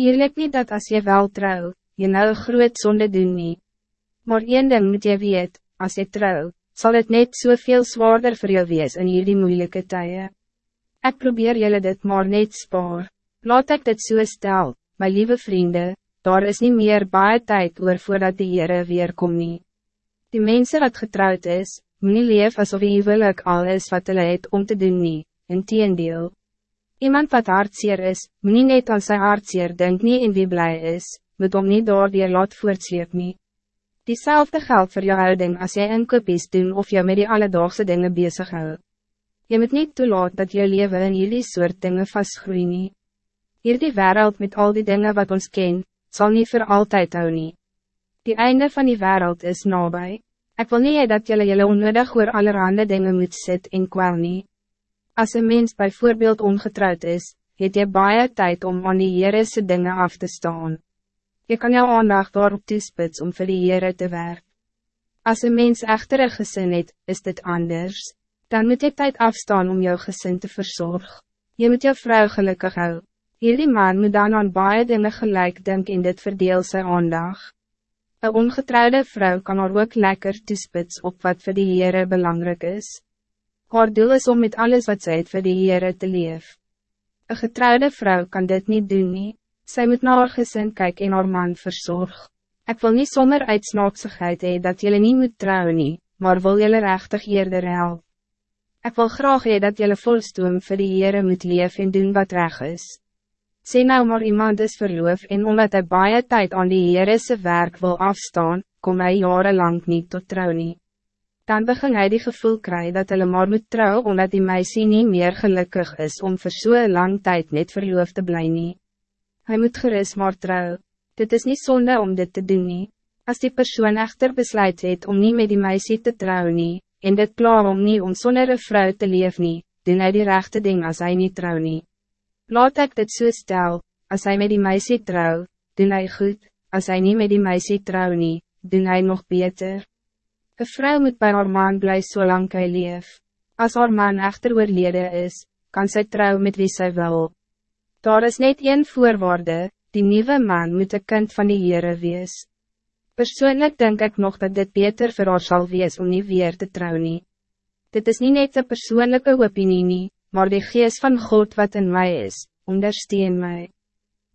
Eerlijk niet dat als je wel trouw, je nou een groot zonde doen nie. Maar één ding moet je weet, als je trouw, zal het net zoveel so zwaarder voor jou wees in jullie moeilijke tijden. Ik probeer jullie dit maar net spaar. Laat ik dit so stel, mijn lieve vrienden, daar is niet meer baie tijd oor voordat die Heere weer kom nie. Die mensen wat getrouwd is, moet nie leef asof die huwelik al is wat hulle het om te doen nie, in teendeel. Iemand wat hartseer is, moet nie net aan sy hartseer denk nie en wie blij is, moet om nie door die laat voortsleep nie. Diezelfde geldt voor jou houding als jij inkopies doen of jou met die alledaagse dingen bezig hou. Je moet niet toelaat dat je leven in jullie soort dingen vastgroei nie. Hier die wereld met al die dingen wat ons ken, zal niet voor altijd hou nie. Die einde van die wereld is nabij. Ik wil niet dat jullie jullie onnodig oor allerhande dingen moet sit en kwel nie. Als een mens bijvoorbeeld ongetrouwd is, het je baie tijd om aan die Heerese dingen af te staan. Je kan jou aandacht daarop toespits om vir die Heere te werk. Als een mens echter een gezin het, is dit anders. Dan moet je tijd afstaan om jouw gezin te verzorgen. Je moet jou vrouw gelukkig hou. Hierdie man moet dan aan baie dinge gelijk denk in dit verdeel sy aandag. Een ongetrouwde vrouw kan haar ook lekker toespits op wat voor die Heere belangrijk is. Haar doel is om met alles wat zij het vir die Heere te leef. Een getrouwde vrouw kan dit niet doen nie. Sy moet na haar gesin kyk en haar man verzorg. Ik wil niet zonder uitsnaaksigheid hee dat jullie niet moet trouwen nie, maar wil jullie rechtig eerder help. Ik wil graag hee dat jullie volstoom vir die Heere moet leef en doen wat reg is. Sê nou maar iemand is verloof en omdat hij baie tijd aan die Heere werk wil afstaan, kom hij jarenlang niet tot trouw nie dan begin hij die gevoel krijgen dat hulle maar moet trouw omdat die meisie niet meer gelukkig is om zo'n so lang tijd net verloofd te blijven. Hij moet gerust maar trouw. Dit is niet zonde om dit te doen nie. Als die persoon echter besluit het om niet met die meisie te trouwen nie, en dit klaar om niet om zonder een vrouw te leven nie, doen hij die rechte ding als hij niet trouw nie. Laat ik dit so stel, als hij met die meisie trouw, doen hij goed, als hij niet met die meisie trouw nie, doen hij nog beter. Een vrouw moet bij haar man blij zolang hij leef. Als haar man echter oorlede is, kan zij trouw met wie zij wil. Daar is net één voorwaarde, die nieuwe man moet een kind van die Heere wees. Persoonlijk denk ik nog dat dit beter voor haar zal wees om niet weer te trouwen. Nie. Dit is niet net een persoonlijke opinie nie, maar de geest van God wat in mij is, ondersteun mij.